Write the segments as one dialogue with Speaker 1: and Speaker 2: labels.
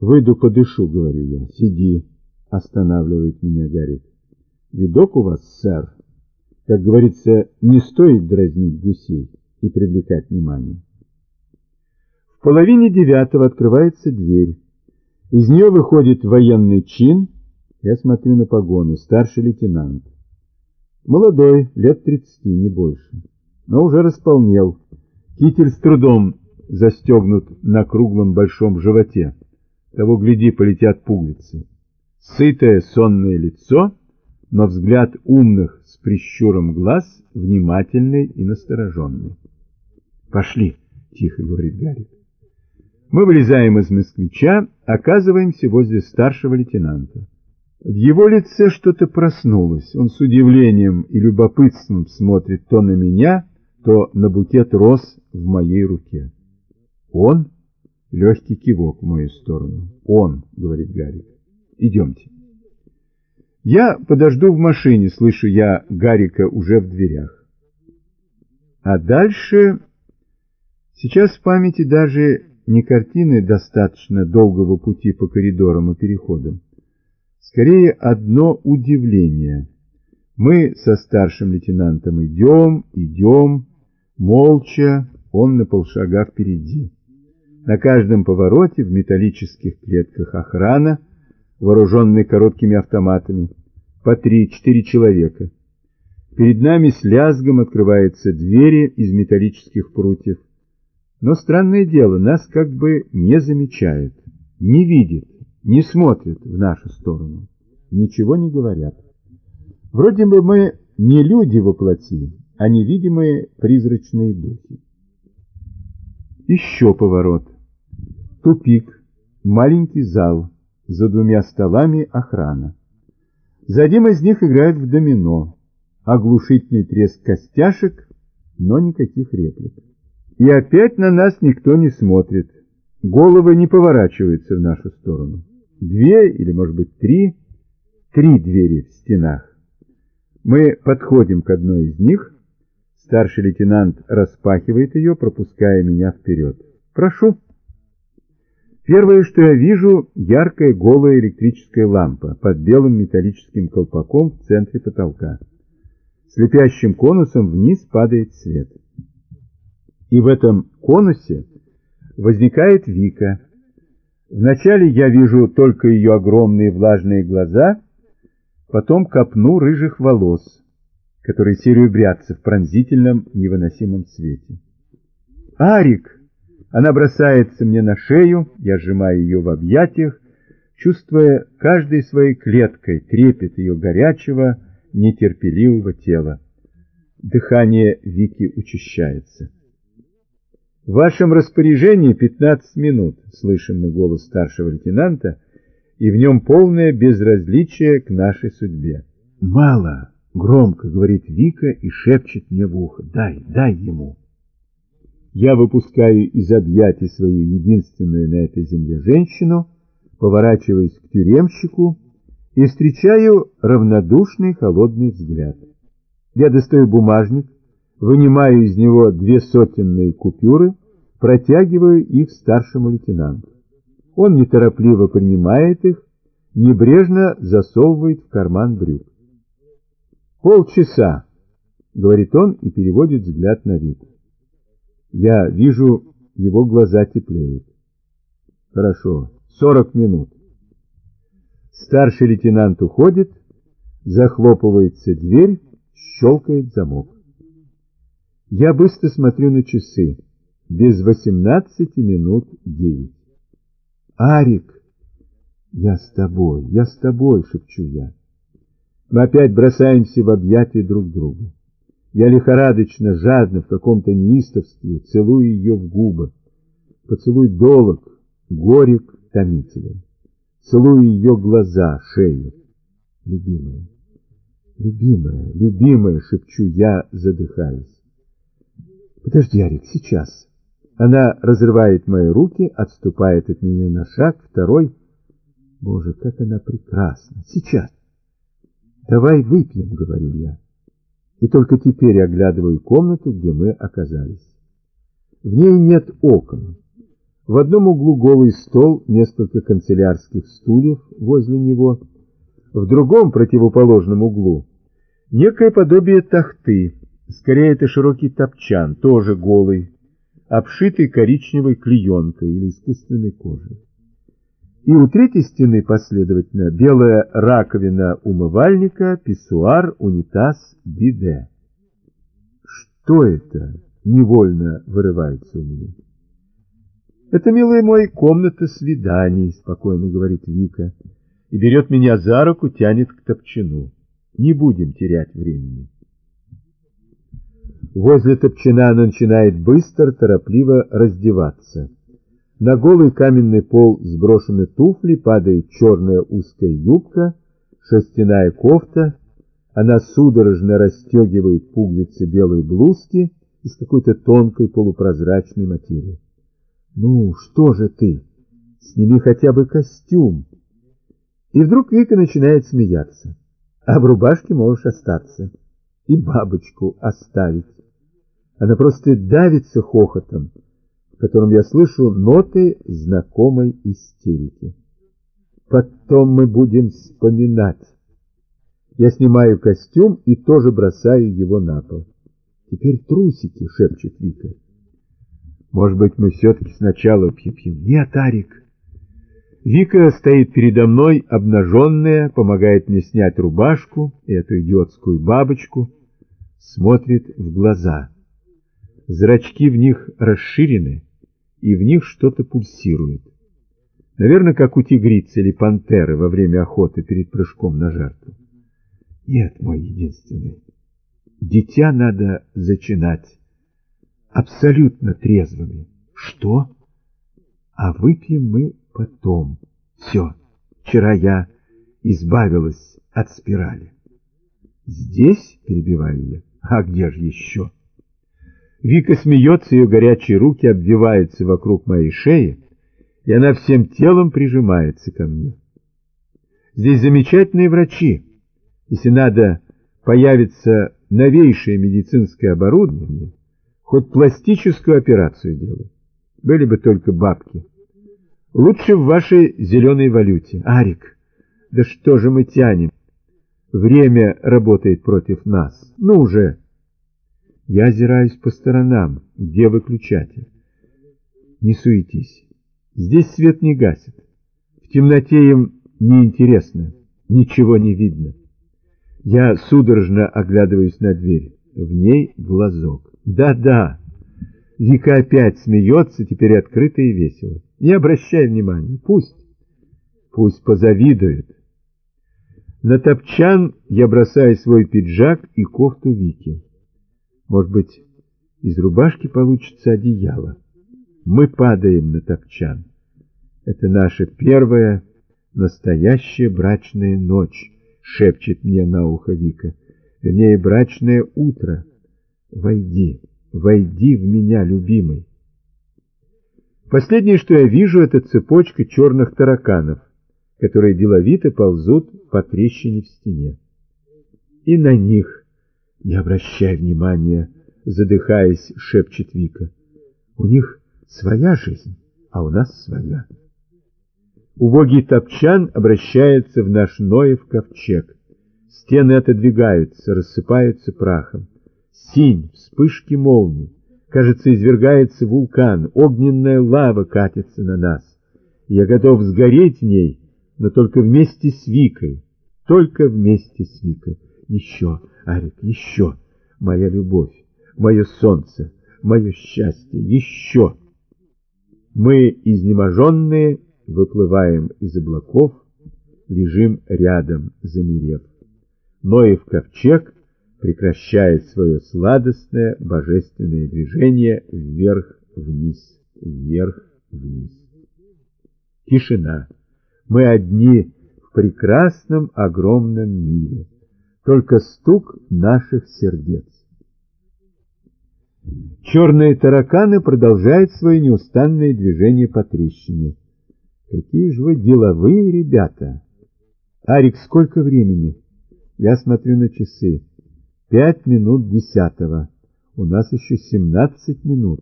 Speaker 1: Выйду подышу, говорю я. Сиди, останавливает меня Гарик. Видок у вас, сэр. Как говорится, не стоит дразнить гусей и привлекать внимание. В половине девятого открывается дверь. Из нее выходит военный чин. Я смотрю на погоны. Старший лейтенант. Молодой, лет тридцати, не больше. Но уже располнел. Китель с трудом застегнут на круглом большом животе. Того, гляди, полетят пуговицы. Сытое сонное лицо, но взгляд умных с прищуром глаз внимательный и настороженный. «Пошли!» — тихо говорит Гарик. Мы вылезаем из москвича, оказываемся возле старшего лейтенанта. В его лице что-то проснулось. Он с удивлением и любопытством смотрит то на меня, то на букет роз в моей руке. Он? Легкий кивок в мою сторону. Он, говорит Гарик. Идемте. Я подожду в машине, слышу я Гарика уже в дверях. А дальше... Сейчас в памяти даже не картины достаточно долгого пути по коридорам и переходам. Скорее, одно удивление. Мы со старшим лейтенантом идем, идем, молча, он на полшага впереди. На каждом повороте в металлических клетках охрана, вооруженная короткими автоматами, по три-четыре человека. Перед нами с лязгом открываются двери из металлических прутьев. Но странное дело, нас как бы не замечают, не видят, не смотрят в нашу сторону, ничего не говорят. Вроде бы мы не люди во плоти, а невидимые призрачные духи. Еще поворот. Тупик, маленький зал, за двумя столами охрана. За одним из них играют в домино, оглушительный треск костяшек, но никаких реплик. И опять на нас никто не смотрит. Головы не поворачиваются в нашу сторону. Две или, может быть, три. Три двери в стенах. Мы подходим к одной из них. Старший лейтенант распахивает ее, пропуская меня вперед. «Прошу». Первое, что я вижу, яркая голая электрическая лампа под белым металлическим колпаком в центре потолка. Слепящим конусом вниз падает свет. И в этом конусе возникает Вика. Вначале я вижу только ее огромные влажные глаза, потом копну рыжих волос, которые серебрятся в пронзительном невыносимом свете. «Арик!» Она бросается мне на шею, я сжимаю ее в объятиях, чувствуя каждой своей клеткой трепет ее горячего, нетерпеливого тела. Дыхание Вики учащается. В вашем распоряжении 15 минут, слышим мы голос старшего лейтенанта, и в нем полное безразличие к нашей судьбе. Мало, громко говорит Вика и шепчет мне в ухо. Дай, дай ему. Я выпускаю из объятий свою единственную на этой земле женщину, поворачиваюсь к тюремщику и встречаю равнодушный холодный взгляд. Я достаю бумажник, вынимаю из него две сотенные купюры, протягиваю их старшему лейтенанту. Он неторопливо принимает их, небрежно засовывает в карман брюк. «Полчаса», — говорит он и переводит взгляд на вид. Я вижу, его глаза теплеют. «Хорошо, сорок минут». Старший лейтенант уходит, захлопывается дверь, щелкает замок. Я быстро смотрю на часы. Без восемнадцати минут девять. «Арик!» «Я с тобой, я с тобой!» — шепчу я. Мы опять бросаемся в объятия друг друга. Я лихорадочно, жадно, в каком-то неистовстве целую ее в губы. Поцелуй долог, горек, томителен. Целую ее глаза, шею. Любимая, любимая, любимая, шепчу я, задыхаясь. Подожди, Арик, сейчас. Она разрывает мои руки, отступает от меня на шаг, второй. Боже, как она прекрасна. Сейчас. Давай выпьем, говорю я. И только теперь оглядываю комнату, где мы оказались. В ней нет окон. В одном углу голый стол, несколько канцелярских стульев возле него, в другом противоположном углу некое подобие тахты, скорее это широкий топчан, тоже голый, обшитый коричневой клеенкой или искусственной кожей. И у третьей стены последовательно белая раковина умывальника, писсуар, унитаз, биде. Что это? Невольно вырывается у меня. Это, милый мой, комната свиданий, спокойно говорит Вика, и берет меня за руку, тянет к топчину. Не будем терять времени. Возле топчина она начинает быстро, торопливо раздеваться. На голый каменный пол сброшены туфли, падает черная узкая юбка, шерстяная кофта. Она судорожно расстегивает пуговицы белой блузки из какой-то тонкой полупрозрачной материи. «Ну, что же ты? Сними хотя бы костюм!» И вдруг Вика начинает смеяться. «А в рубашке можешь остаться и бабочку оставить». Она просто давится хохотом, в котором я слышу ноты знакомой истерики. Потом мы будем вспоминать. Я снимаю костюм и тоже бросаю его на пол. Теперь трусики, шепчет Вика. Может быть, мы все-таки сначала пьем? Нет, Арик. Вика стоит передо мной, обнаженная, помогает мне снять рубашку эту идиотскую бабочку, смотрит в глаза. Зрачки в них расширены, и в них что-то пульсирует. Наверное, как у тигрицы или пантеры во время охоты перед прыжком на жертву. Нет, мой единственный. Дитя надо зачинать абсолютно трезвыми. Что? А выпьем мы потом. Все, вчера я избавилась от спирали. Здесь, перебиваю я, а где же еще? Вика смеется, ее горячие руки обвиваются вокруг моей шеи, и она всем телом прижимается ко мне. Здесь замечательные врачи. Если надо, появится новейшее медицинское оборудование, хоть пластическую операцию делай. Были бы только бабки. Лучше в вашей зеленой валюте. Арик, да что же мы тянем? Время работает против нас. Ну уже... Я озираюсь по сторонам. Где выключатель? Не суетись. Здесь свет не гасит. В темноте им неинтересно. Ничего не видно. Я судорожно оглядываюсь на дверь. В ней глазок. Да-да. Вика опять смеется, теперь открыто и весело. Не обращай внимания. Пусть. Пусть позавидует. На топчан я бросаю свой пиджак и кофту Вики. Может быть, из рубашки получится одеяло. Мы падаем на топчан. Это наша первая настоящая брачная ночь, шепчет мне на ухо Вика. Вернее, брачное утро. Войди, войди в меня, любимый. Последнее, что я вижу, это цепочка черных тараканов, которые деловито ползут по трещине в стене. И на них не обращай внимания, задыхаясь, шепчет Вика. У них своя жизнь, а у нас своя. Убогий топчан обращается в наш Ноев ковчег. Стены отодвигаются, рассыпаются прахом. Синь, вспышки молний. Кажется, извергается вулкан, огненная лава катится на нас. Я готов сгореть в ней, но только вместе с Викой, только вместе с Викой. Еще, Арик, еще, моя любовь, мое солнце, мое счастье, еще. Мы, изнеможенные, выплываем из облаков, лежим рядом, замерев. Ноев ковчег прекращает свое сладостное божественное движение вверх-вниз, вверх-вниз. Тишина. Мы одни в прекрасном огромном мире только стук наших сердец. Черные тараканы продолжают свое неустанное движение по трещине. Какие же вы деловые ребята! Арик, сколько времени? Я смотрю на часы. Пять минут десятого. У нас еще семнадцать минут.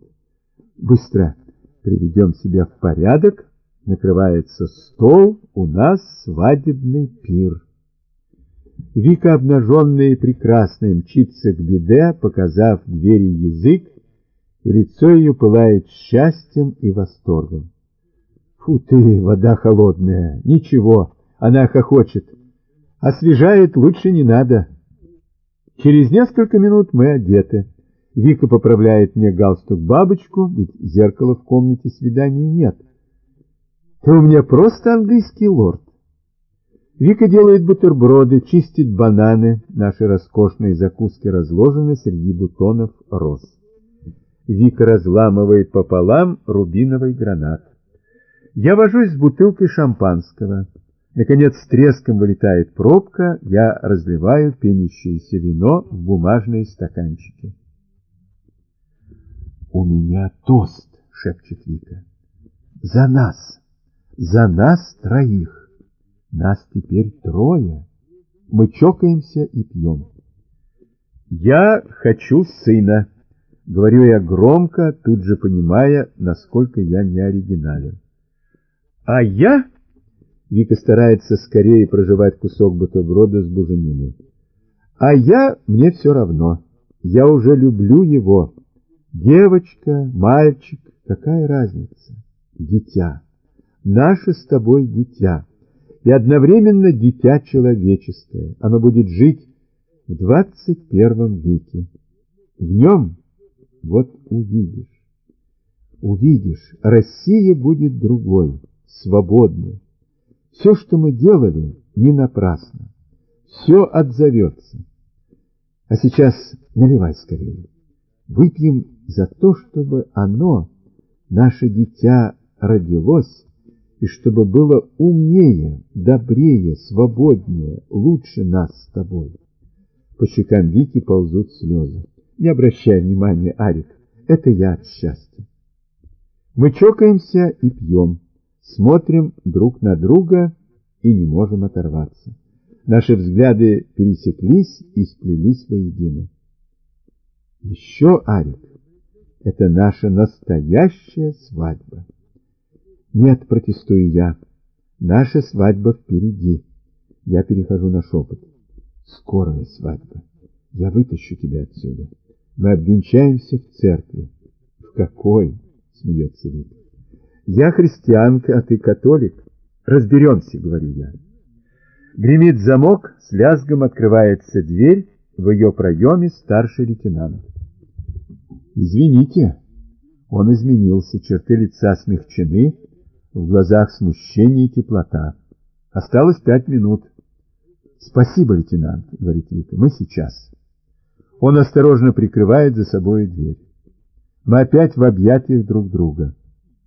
Speaker 1: Быстро! приведем себя в порядок, накрывается стол, у нас свадебный пир. Вика, обнаженная и прекрасная, мчится к беде, показав двери язык, и лицо ее пылает счастьем и восторгом. Фу ты, вода холодная, ничего, она хохочет. Освежает лучше не надо. Через несколько минут мы одеты. Вика поправляет мне галстук-бабочку, ведь зеркала в комнате свиданий нет. Ты у меня просто английский лорд. Вика делает бутерброды, чистит бананы. Наши роскошные закуски разложены среди бутонов роз. Вика разламывает пополам рубиновый гранат. Я вожусь с бутылкой шампанского. Наконец с треском вылетает пробка, я разливаю пенящееся вино в бумажные стаканчики. «У меня тост!» — шепчет Вика. «За нас! За нас троих! Нас теперь трое! Мы чокаемся и пьем!» «Я хочу сына!» — говорю я громко, тут же понимая, насколько я не оригинален. «А я...» Вика старается скорее проживать кусок бутерброда с бужениной. А я, мне все равно. Я уже люблю его. Девочка, мальчик, какая разница? Дитя. Наше с тобой дитя. И одновременно дитя человеческое. Оно будет жить в двадцать первом веке. В нем, вот увидишь, увидишь, Россия будет другой, свободной. Все, что мы делали, не напрасно. Все отзовется. А сейчас наливай скорее. Выпьем за то, чтобы оно, наше дитя, родилось, и чтобы было умнее, добрее, свободнее, лучше нас с тобой. По щекам Вики ползут слезы. Не обращай внимания, Арик, это я от счастья. Мы чокаемся и пьем смотрим друг на друга и не можем оторваться. Наши взгляды пересеклись и сплелись воедино. Еще, Арик, это наша настоящая свадьба. Нет, протестую я, наша свадьба впереди. Я перехожу на шепот. Скорая свадьба. Я вытащу тебя отсюда. Мы обвенчаемся в церкви. В какой? Смеется Вика. Я христианка, а ты католик. Разберемся, говорю я. Гремит замок, с лязгом открывается дверь, в ее проеме старший лейтенант. Извините, он изменился, черты лица смягчены, в глазах смущение и теплота. Осталось пять минут. Спасибо, лейтенант, говорит Вика, мы сейчас. Он осторожно прикрывает за собой дверь. Мы опять в объятиях друг друга.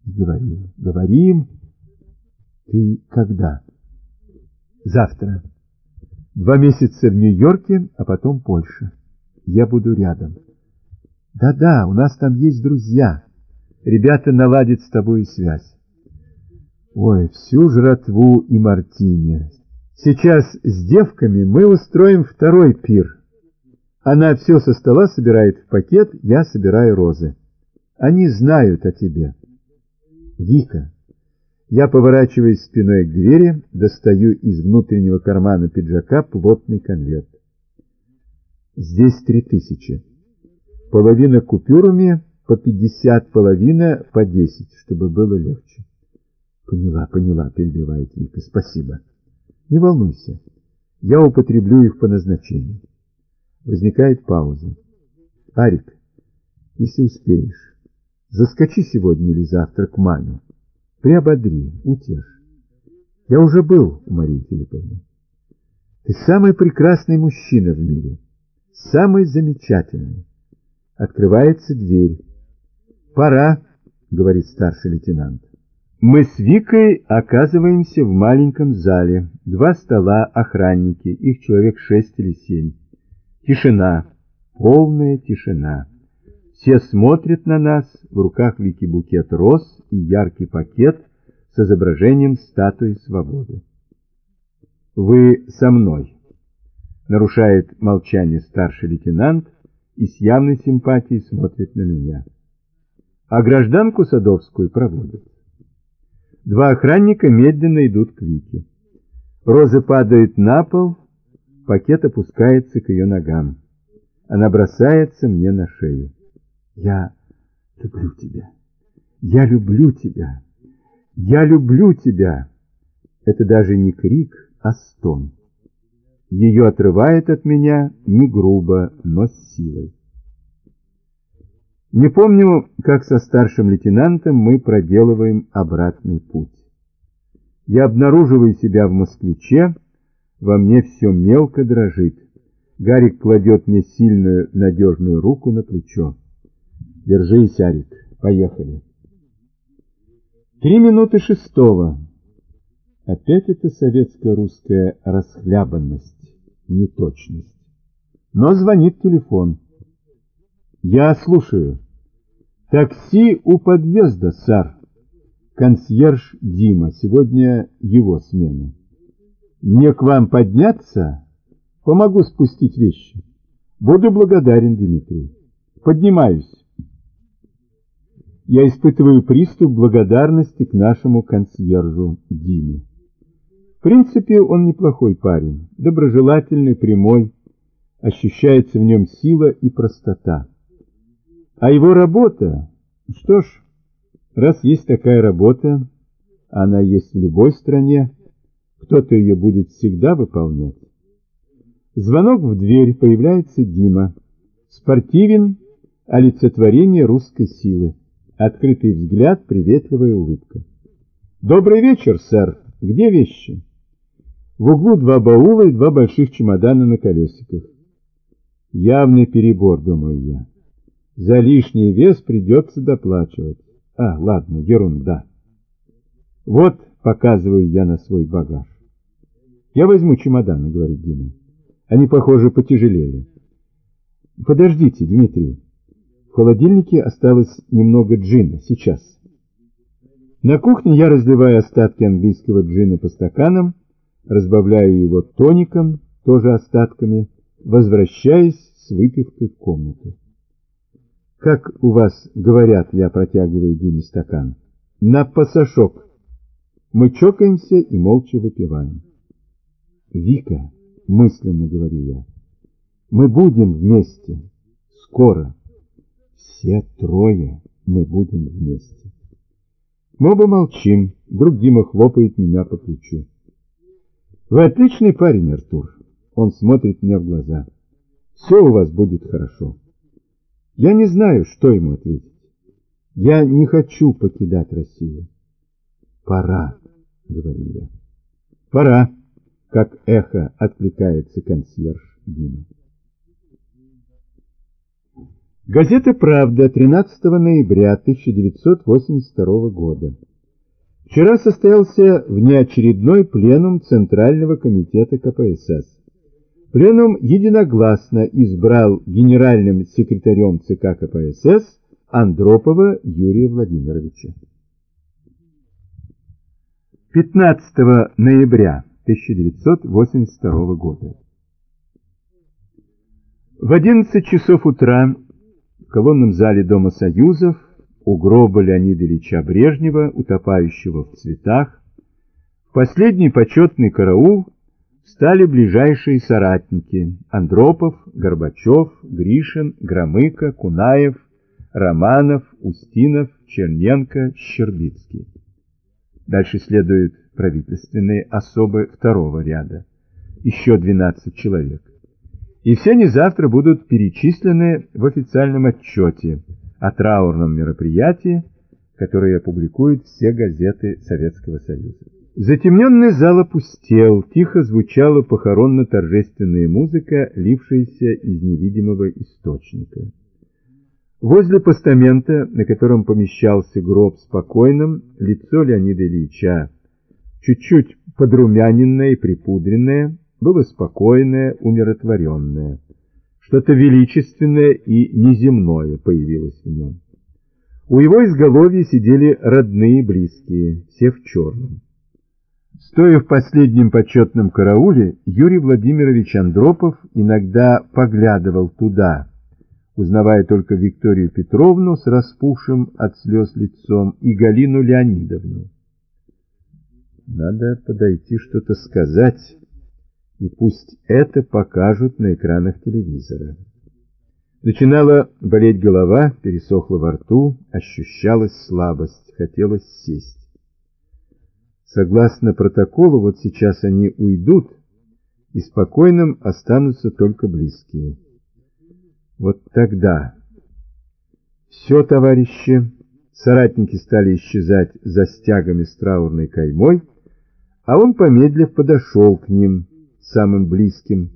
Speaker 1: Говорим, говорим. Ты когда? Завтра. Два месяца в Нью-Йорке, а потом Польша. Я буду рядом. Да-да, у нас там есть друзья. Ребята наладят с тобой связь. Ой, всю жратву и мартини. Сейчас с девками мы устроим второй пир. Она все со стола собирает в пакет, я собираю розы. Они знают о тебе. Вика. Я поворачиваюсь спиной к двери, достаю из внутреннего кармана пиджака плотный конверт. Здесь три тысячи. Половина купюрами, по пятьдесят, половина по десять, чтобы было легче. Поняла, поняла, перебивает Вика. Спасибо. Не волнуйся. Я употреблю их по назначению. Возникает пауза. Арик, если успеешь, Заскочи сегодня или завтра к маме. Приободри, утешь. Я уже был у Марии Филипповны. Ты самый прекрасный мужчина в мире. Самый замечательный. Открывается дверь. Пора, говорит старший лейтенант. Мы с Викой оказываемся в маленьком зале. Два стола, охранники, их человек шесть или семь. Тишина, полная тишина. Все смотрят на нас, в руках Вики букет роз и яркий пакет с изображением статуи свободы. «Вы со мной», — нарушает молчание старший лейтенант и с явной симпатией смотрит на меня. а гражданку Садовскую проводят. Два охранника медленно идут к Вике. Роза падает на пол, пакет опускается к ее ногам. Она бросается мне на шею. Я люблю тебя. Я люблю тебя. Я люблю тебя. Это даже не крик, а стон. Ее отрывает от меня не грубо, но с силой. Не помню, как со старшим лейтенантом мы проделываем обратный путь. Я обнаруживаю себя в москвиче, во мне все мелко дрожит. Гарик кладет мне сильную, надежную руку на плечо. Держись, Арик, поехали. Три минуты шестого. Опять это советско-русская расхлябанность, неточность. Но звонит телефон. Я слушаю. Такси у подъезда, сэр. Консьерж Дима. Сегодня его смена. Мне к вам подняться? Помогу спустить вещи. Буду благодарен, Дмитрий. Поднимаюсь. Я испытываю приступ благодарности к нашему консьержу Диме. В принципе, он неплохой парень, доброжелательный, прямой, ощущается в нем сила и простота. А его работа, что ж, раз есть такая работа, она есть в любой стране, кто-то ее будет всегда выполнять. Звонок в дверь, появляется Дима. Спортивен, олицетворение русской силы. Открытый взгляд, приветливая улыбка. «Добрый вечер, сэр. Где вещи?» В углу два баула и два больших чемодана на колесиках. Явный перебор, думаю я. За лишний вес придется доплачивать. А, ладно, ерунда. Вот, показываю я на свой багаж. Я возьму чемоданы, говорит Дима. Они, похоже, потяжелели. Подождите, Дмитрий. В холодильнике осталось немного джина. Сейчас. На кухне я разливаю остатки английского джина по стаканам, разбавляю его тоником, тоже остатками, возвращаясь с выпивкой в комнату. Как у вас говорят, я протягиваю Диме стакан? На пасашок. Мы чокаемся и молча выпиваем. Вика, мысленно говорю я, мы будем вместе. Скоро. Все трое мы будем вместе. Мы оба молчим. Вдруг Дима хлопает меня по плечу. Вы отличный парень, Артур. Он смотрит мне в глаза. Все у вас будет хорошо. Я не знаю, что ему ответить. Я не хочу покидать Россию. Пора, говорю я. Пора, как эхо откликается консьерж Дима. Газета «Правда» 13 ноября 1982 года. Вчера состоялся внеочередной пленум Центрального комитета КПСС. Пленум единогласно избрал генеральным секретарем ЦК КПСС Андропова Юрия Владимировича. 15 ноября 1982 года. В 11 часов утра в колонном зале Дома Союзов у гроба Леонида Ильича Брежнева, утопающего в цветах, последний почетный караул стали ближайшие соратники Андропов, Горбачев, Гришин, Громыко, Кунаев, Романов, Устинов, Черненко, Щербицкий. Дальше следуют правительственные особы второго ряда, еще 12 человек. И все они завтра будут перечислены в официальном отчете о траурном мероприятии, которое опубликуют все газеты Советского Союза. Затемненный зал опустел, тихо звучала похоронно-торжественная музыка, лившаяся из невидимого источника. Возле постамента, на котором помещался гроб спокойным, лицо Леонида Ильича, чуть-чуть подрумяненное и припудренное, было спокойное, умиротворенное. Что-то величественное и неземное появилось в нем. У его изголовья сидели родные и близкие, все в черном. Стоя в последнем почетном карауле, Юрий Владимирович Андропов иногда поглядывал туда, узнавая только Викторию Петровну с распухшим от слез лицом и Галину Леонидовну. Надо подойти что-то сказать, и пусть это покажут на экранах телевизора. Начинала болеть голова, пересохла во рту, ощущалась слабость, хотелось сесть. Согласно протоколу, вот сейчас они уйдут, и спокойным останутся только близкие. Вот тогда все, товарищи, соратники стали исчезать за стягами с траурной каймой, а он, помедлив, подошел к ним, самым близким,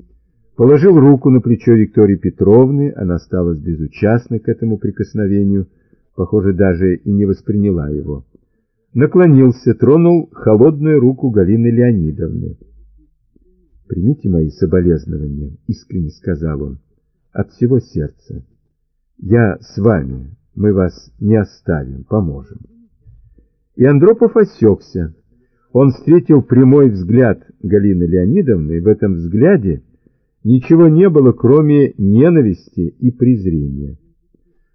Speaker 1: положил руку на плечо Виктории Петровны, она осталась безучастной к этому прикосновению, похоже, даже и не восприняла его. Наклонился, тронул холодную руку Галины Леонидовны. «Примите мои соболезнования», — искренне сказал он, — «от всего сердца. Я с вами, мы вас не оставим, поможем». И Андропов осекся. Он встретил прямой взгляд Галины Леонидовны, и в этом взгляде ничего не было, кроме ненависти и презрения.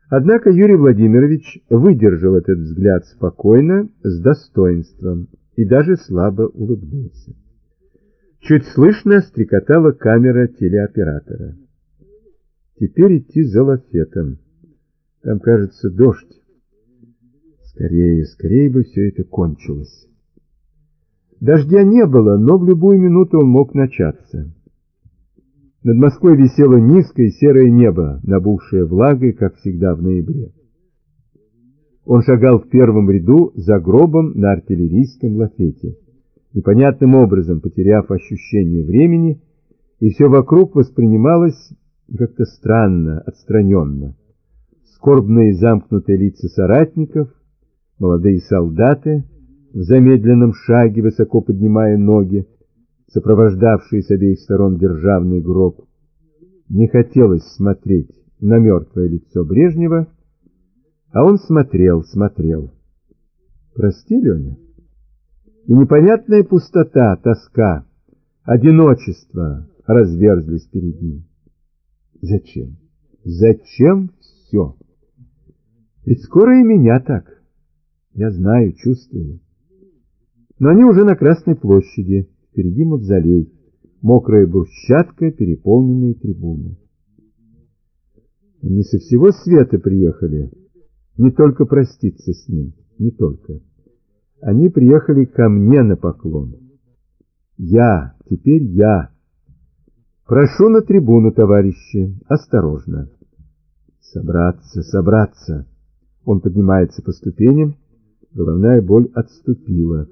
Speaker 1: Однако Юрий Владимирович выдержал этот взгляд спокойно, с достоинством, и даже слабо улыбнулся. Чуть слышно стрекотала камера телеоператора. Теперь идти за лафетом. Там, кажется, дождь. Скорее, скорее бы все это кончилось. Дождя не было, но в любую минуту он мог начаться. Над Москвой висело низкое серое небо, набухшее влагой, как всегда в ноябре. Он шагал в первом ряду за гробом на артиллерийском лафете, непонятным образом потеряв ощущение времени, и все вокруг воспринималось как-то странно, отстраненно. Скорбные замкнутые лица соратников, молодые солдаты — в замедленном шаге, высоко поднимая ноги, сопровождавшие с обеих сторон державный гроб. Не хотелось смотреть на мертвое лицо Брежнева, а он смотрел, смотрел. Прости, Леня? И непонятная пустота, тоска, одиночество разверзлись перед ним. Зачем? Зачем все? Ведь скоро и меня так. Я знаю, чувствую. Но они уже на Красной площади, впереди мавзолей, мокрая брусчатка, переполненные трибуны. Они со всего света приехали, не только проститься с ним, не только. Они приехали ко мне на поклон. Я, теперь я. Прошу на трибуну, товарищи, осторожно. Собраться, собраться. Он поднимается по ступеням, головная боль отступила.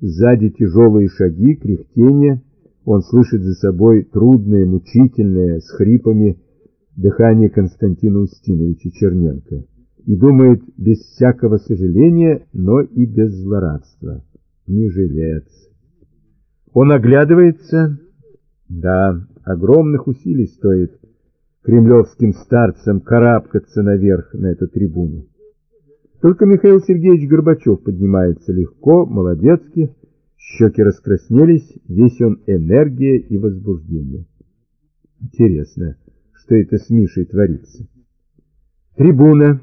Speaker 1: Сзади тяжелые шаги, кряхтение. Он слышит за собой трудное, мучительное, с хрипами, дыхание Константина Устиновича Черненко. И думает без всякого сожаления, но и без злорадства. Не жилец. Он оглядывается. Да, огромных усилий стоит кремлевским старцам карабкаться наверх на эту трибуну. Только Михаил Сергеевич Горбачев поднимается легко, молодецки, щеки раскраснелись, весь он энергия и возбуждение. Интересно, что это с Мишей творится? Трибуна.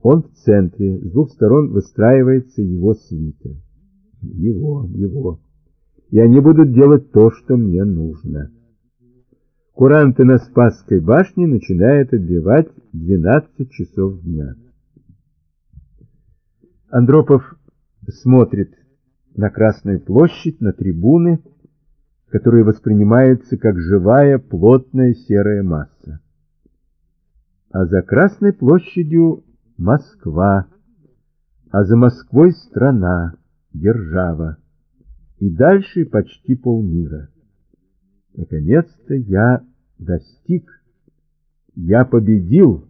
Speaker 1: Он в центре, с двух сторон выстраивается его свита. Его, его. И они будут делать то, что мне нужно. Куранты на Спасской башне начинают отбивать 12 часов дня. Андропов смотрит на Красную площадь, на трибуны, которые воспринимаются как живая, плотная серая масса. А за Красной площадью Москва, а за Москвой страна, держава, и дальше почти полмира. Наконец-то я достиг, я победил,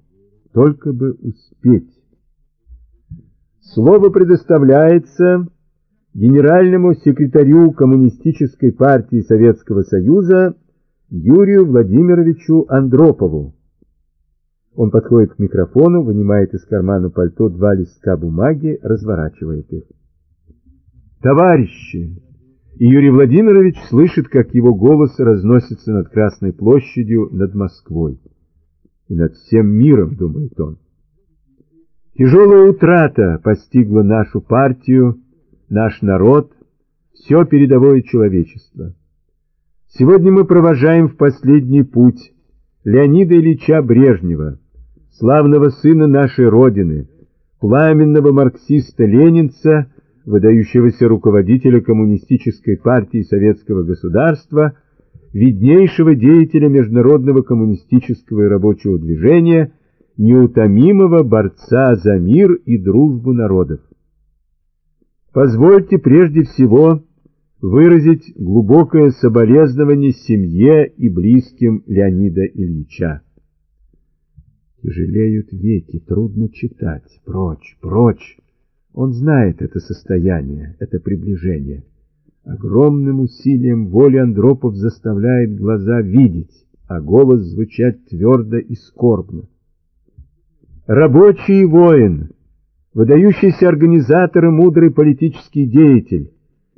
Speaker 1: только бы успеть. Слово предоставляется генеральному секретарю Коммунистической партии Советского Союза Юрию Владимировичу Андропову. Он подходит к микрофону, вынимает из кармана пальто два листка бумаги, разворачивает их. «Товарищи!» И Юрий Владимирович слышит, как его голос разносится над Красной площадью, над Москвой. и над всем миром, думает он. Тяжелая утрата постигла нашу партию, наш народ, все передовое человечество. Сегодня мы провожаем в последний путь Леонида Ильича Брежнева, славного сына нашей Родины, пламенного марксиста-ленинца, выдающегося руководителя Коммунистической партии Советского государства, виднейшего деятеля международного коммунистического и рабочего движения, неутомимого борца за мир и дружбу народов. Позвольте прежде всего выразить глубокое соболезнование семье и близким Леонида Ильича. Тяжелеют веки, трудно читать. Прочь, прочь. Он знает это состояние, это приближение. Огромным усилием воли Андропов заставляет глаза видеть, а голос звучать твердо и скорбно. Рабочий воин, выдающийся организатор и мудрый политический деятель,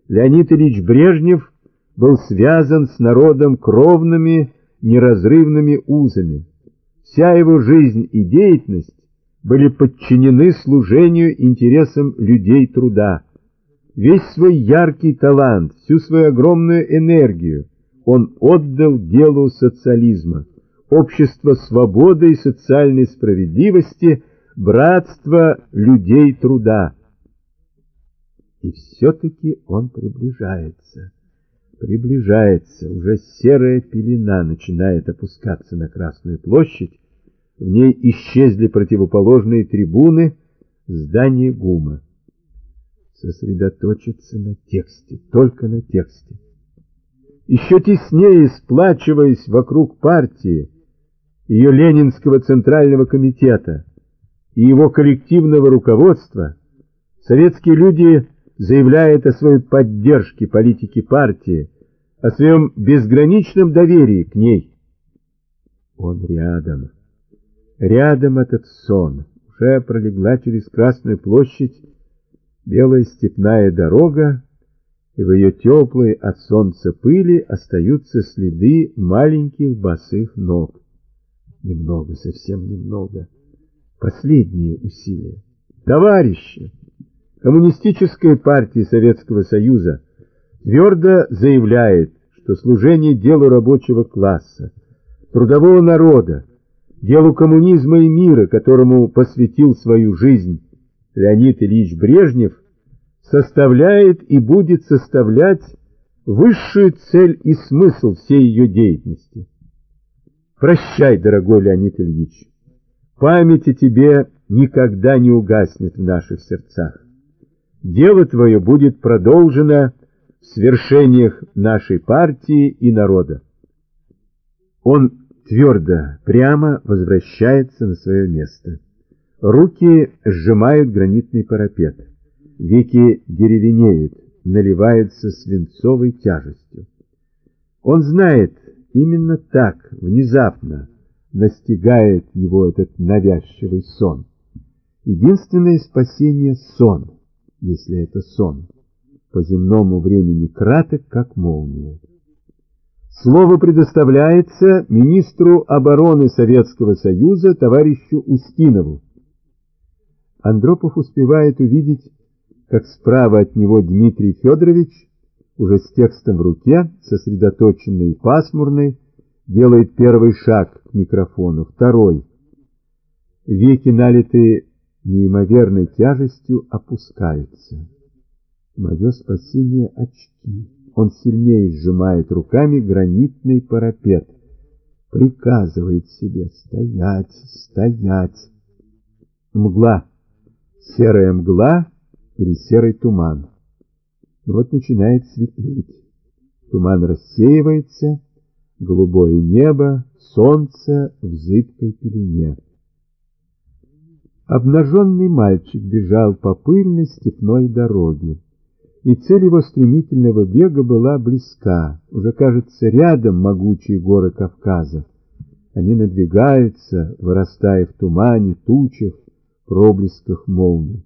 Speaker 1: Леонид Ильич Брежнев был связан с народом кровными, неразрывными узами. Вся его жизнь и деятельность были подчинены служению интересам людей труда. Весь свой яркий талант, всю свою огромную энергию он отдал делу социализма, общества свободы и социальной справедливости, братства людей труда. И все-таки он приближается, приближается, уже серая пелена начинает опускаться на Красную площадь, в ней исчезли противоположные трибуны, здание ГУМа. Сосредоточиться на тексте, только на тексте. Еще теснее сплачиваясь вокруг партии, ее Ленинского Центрального комитета и его коллективного руководства, советские люди заявляет о своей поддержке политики партии, о своем безграничном доверии к ней. Он рядом. Рядом этот сон. Уже пролегла через Красную площадь белая степная дорога, и в ее теплой от солнца пыли остаются следы маленьких босых ног. Немного, совсем немного. Последние усилия. Товарищи! Коммунистическая партия Советского Союза твердо заявляет, что служение делу рабочего класса, трудового народа, делу коммунизма и мира, которому посвятил свою жизнь Леонид Ильич Брежнев, составляет и будет составлять высшую цель и смысл всей ее деятельности. Прощай, дорогой Леонид Ильич, память о тебе никогда не угаснет в наших сердцах дело твое будет продолжено в свершениях нашей партии и народа. Он твердо, прямо возвращается на свое место. Руки сжимают гранитный парапет, веки деревенеют, наливаются свинцовой тяжестью. Он знает, именно так, внезапно, настигает его этот навязчивый сон. Единственное спасение — сон — если это сон, по земному времени краток, как молния. Слово предоставляется министру обороны Советского Союза товарищу Устинову. Андропов успевает увидеть, как справа от него Дмитрий Федорович, уже с текстом в руке, сосредоточенный и пасмурный, делает первый шаг к микрофону, второй. Веки налитые неимоверной тяжестью опускается. Мое спасение — очки. Он сильнее сжимает руками гранитный парапет. Приказывает себе стоять, стоять. Мгла. Серая мгла или серый туман. Вот начинает светлеть. Туман рассеивается, голубое небо, солнце в зыбкой пелене. Обнаженный мальчик бежал по пыльной степной дороге, и цель его стремительного бега была близка, уже, кажется, рядом могучие горы Кавказа. Они надвигаются, вырастая в тумане, тучах, проблесках молний.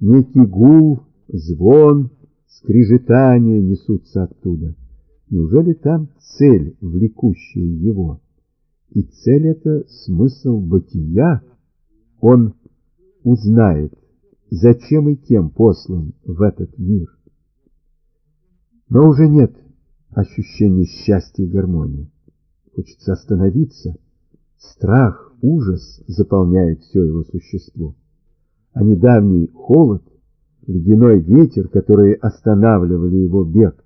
Speaker 1: Некий гул, звон, скрежетание несутся оттуда. Неужели там цель, влекущая его? И цель это смысл бытия. Он узнает, зачем и кем послан в этот мир. Но уже нет ощущения счастья и гармонии. Хочется остановиться. Страх, ужас заполняет все его существо. А недавний холод, ледяной ветер, которые останавливали его бег,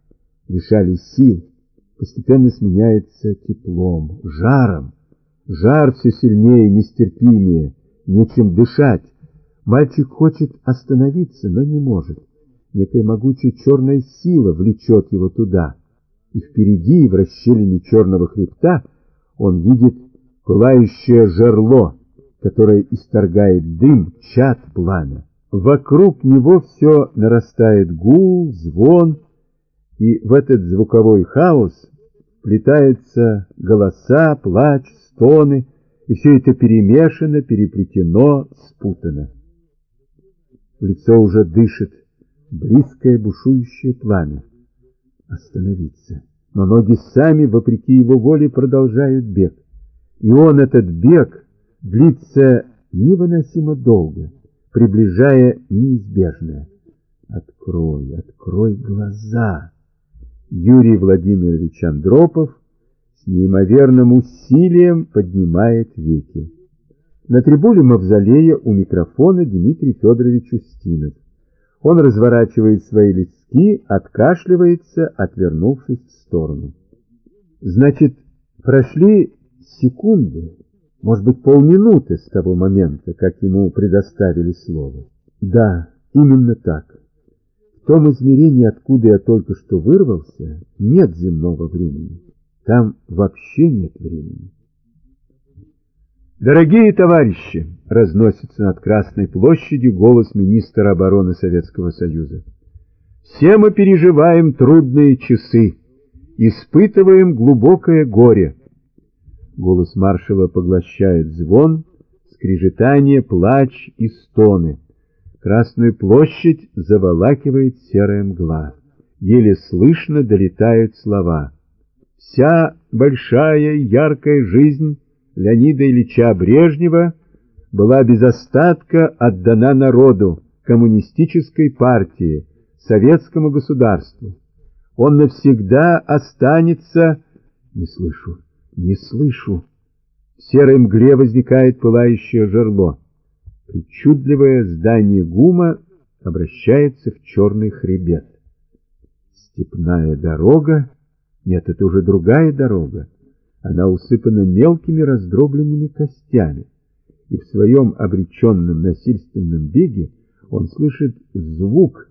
Speaker 1: лишали сил, постепенно сменяется теплом, жаром. Жар все сильнее, нестерпимее, нечем дышать. Мальчик хочет остановиться, но не может. Некая могучая черная сила влечет его туда. И впереди, в расщелине черного хребта, он видит пылающее жерло, которое исторгает дым, чад, пламя. Вокруг него все нарастает гул, звон, и в этот звуковой хаос плетаются голоса, плач, стоны, и все это перемешано, переплетено, спутано. Лицо уже дышит близкое бушующее пламя. Остановиться. Но ноги сами, вопреки его воле, продолжают бег. И он, этот бег, длится невыносимо долго, приближая неизбежное. Открой, открой глаза. Юрий Владимирович Андропов с неимоверным усилием поднимает веки. На трибуне мавзолея у микрофона Дмитрий Федорович Устинов. Он разворачивает свои листки, откашливается, отвернувшись в сторону. Значит, прошли секунды, может быть, полминуты с того момента, как ему предоставили слово. Да, именно так. В том измерении, откуда я только что вырвался, нет земного времени. Там вообще нет времени. Дорогие товарищи, разносится над Красной площадью голос министра обороны Советского Союза. Все мы переживаем трудные часы, испытываем глубокое горе. Голос маршала поглощает звон, скрежетание, плач и стоны. Красную площадь заволакивает серая мгла. Еле слышно долетают слова. Вся большая яркая жизнь Леонида Ильича Брежнева была без остатка отдана народу, коммунистической партии, советскому государству. Он навсегда останется... Не слышу, не слышу. В серой мгле возникает пылающее жерло. Причудливое здание ГУМа обращается в черный хребет. Степная дорога... Нет, это уже другая дорога. Она усыпана мелкими раздробленными костями, и в своем обреченном насильственном беге он слышит звук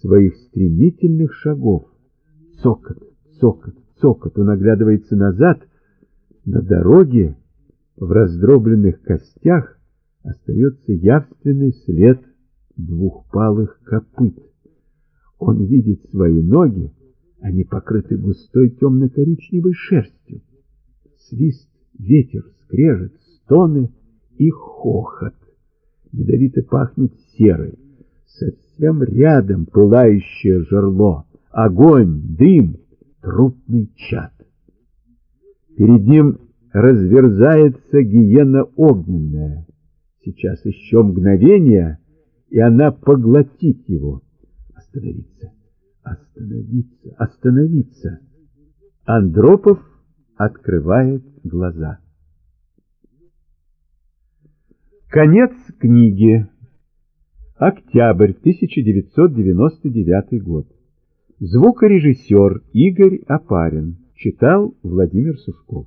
Speaker 1: своих стремительных шагов. Цокот, цокот, цокот. Он оглядывается назад. На дороге в раздробленных костях остается явственный след двухпалых копыт. Он видит свои ноги, они покрыты густой темно-коричневой шерстью свист, ветер, скрежет, стоны и хохот. Ядовито пахнет серой. Совсем рядом пылающее жерло, огонь, дым, трупный чад. Перед ним разверзается гиена огненная. Сейчас еще мгновение, и она поглотит его. Остановиться, остановиться, остановиться. Андропов открывает глаза. Конец книги. Октябрь 1999 год. Звукорежиссер Игорь Апарин. Читал Владимир Сушков.